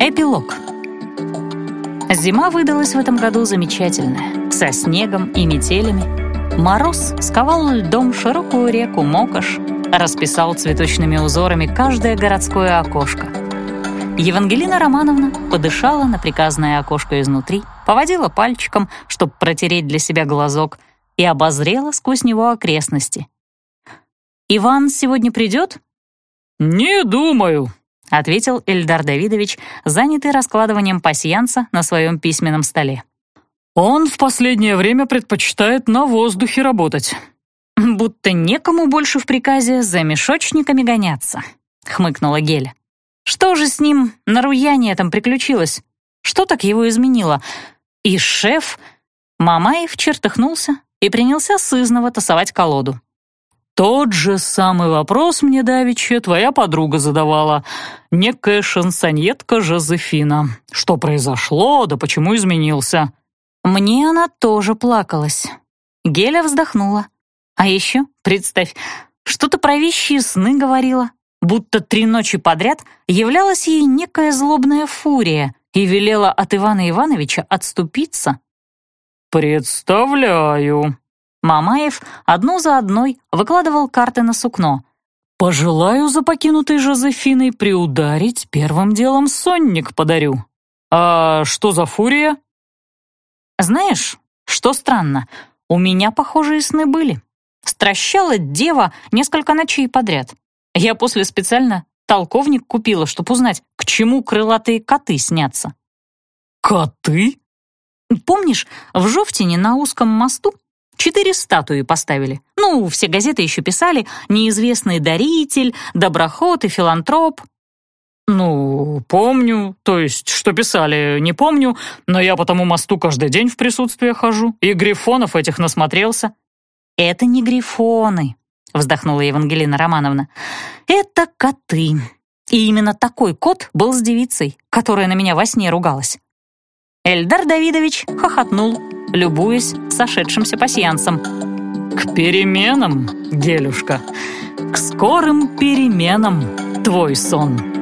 Эпилог. Зима выдалась в этом году замечательная, со снегом и метелями. Мороз сковал льдом широкую реку Мокаш, расписал цветочными узорами каждое городское окошко. Евангелина Романовна подышала на приказное окошко изнутри, поводила пальчиком, чтобы протереть для себя глазок, и обозрела сквозь него окрестности. «Иван сегодня придет?» «Не думаю», — ответил Эльдар Давидович, занятый раскладыванием пасьянца на своем письменном столе. «Он в последнее время предпочитает на воздухе работать». «Будто некому больше в приказе за мешочниками гоняться», — хмыкнула Геля. «Что же с ним на руяне этом приключилось? Что так его изменило? И шеф...» Мамаев чертыхнулся и принялся сызново тасовать колоду. «Тот же самый вопрос мне давеча твоя подруга задавала, некая шансоньетка Жозефина. Что произошло, да почему изменился?» Мне она тоже плакалась. Геля вздохнула. А еще, представь, что-то про вещи сны говорила, будто три ночи подряд являлась ей некая злобная фурия и велела от Ивана Ивановича отступиться. «Представляю», Мамаев одну за одной выкладывал карты на сукно. «Пожелаю за покинутой Жозефиной приударить, первым делом сонник подарю. А что за фурия?» «Знаешь, что странно, у меня похожие сны были. Стращала дева несколько ночей подряд. Я после специально толковник купила, чтобы узнать, к чему крылатые коты снятся». «Коты?» Помнишь, в Жовтине на узком мосту Четыре статуи поставили. Ну, все газеты еще писали «Неизвестный даритель», «Доброход» и «Филантроп». «Ну, помню. То есть, что писали, не помню, но я по тому мосту каждый день в присутствие хожу, и грифонов этих насмотрелся». «Это не грифоны», — вздохнула Евангелина Романовна. «Это коты. И именно такой кот был с девицей, которая на меня во сне ругалась». Эльдар Давидович хохотнул, любуясь сошедшимся пасьянсом. «К переменам, Гелюшка, к скорым переменам твой сон».